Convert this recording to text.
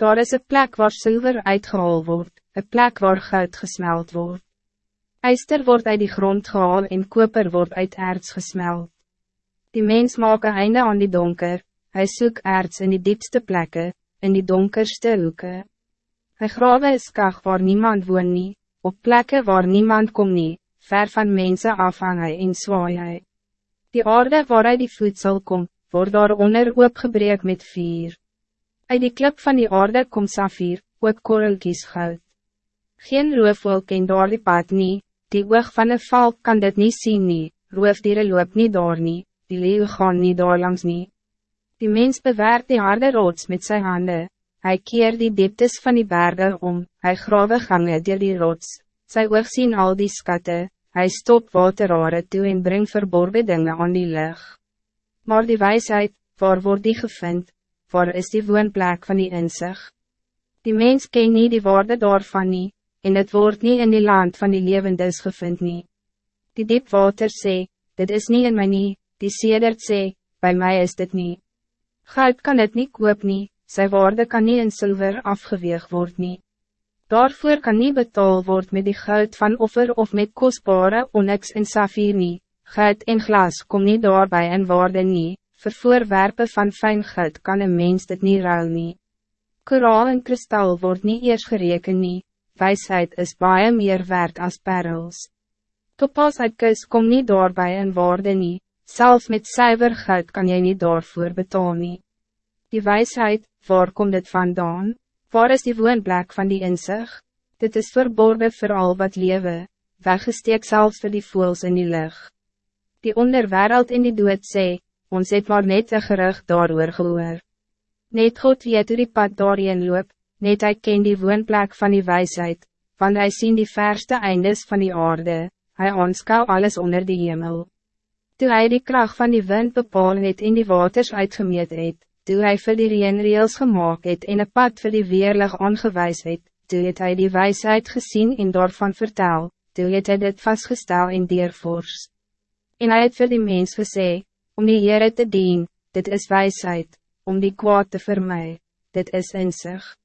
Daar is een plek waar zilver uitgehaald wordt, een plek waar goud gesmeld wordt. IJster wordt uit die grond gehaald en koper wordt uit erts gesmeld. Die mens maak een einde aan die donker, hij zoekt erts in die diepste plekken, in die donkerste hoeken. Hij grawe is kach waar niemand woon nie, op plekken waar niemand kom nie, ver van mensen afhang hy en zwaai hy. Die aarde waar hy die voedsel kom, word daar onder oopgebreek met vier. Uit die klip van die aarde kom safir, ook korrelkies goud. Geen roofwolk ken daar die pad nie, die oog van een valk kan dit niet zien nie, roofdieren loop nie daar nie, die leeuw gaan nie daar langs nie. Die mens bewerkt die harde rots met zijn handen, hij keert die dieptes van die bergen om, hij grawe gangen dier die rots, sy oog sien al die skatte, hij stop waterare toe en bring verborgen dingen aan die lucht. Maar die wijsheid, waar wordt die gevind, waar is die woonplek van die inzicht? Die mens ken nie die woorde daarvan nie, en het wordt niet in die land van die levendes gevind nie. Die diep water sê, dit is niet in my nie, die sedert sê, bij mij is dit niet. Goud kan het niet koop nie, sy waarde kan niet in zilver afgeweeg word nie. Daarvoor kan niet betaal word met die goud van offer of met kostbare onyx en safir nie, goud en glas kom niet daarbij en waarde nie, vir voorwerpe van fijn goud kan een mens dit niet ruil nie. Koraal en kristal wordt niet eers gereken nie, wijsheid is baie meer waard als perels. Topas uit kus kom niet daarbij en waarde nie, zelfs met zuiver goud kan jy niet daarvoor betaal nie. Die wijsheid, waar komt het vandaan? Waar is die woonplek van die inzicht? Dit is verborgen voor al wat lewe, weggesteek zelfs voor die voels in die lucht. Die onderwereld in die dood sê, ons het maar net een gerucht daarover gehoor. Net God weet hoe die pad daarin loop, net hy ken die woonplek van die wijsheid, want hij sien die verste eindes van die aarde, hij aanskou alles onder die hemel. Toen hij die kracht van die wind bepaal het in die waters uitgemeet het, toe hy vir die reenreels gemaakt het en een pad vir die weerlig aangewijs het, toe het hy die wijsheid gezien en daarvan vertel, toe het hy dit vastgestel in diervors. En hy het vir die mens gesê, om die Heere te dien, dit is wijsheid, om die kwaad te vermijden, dit is inzicht.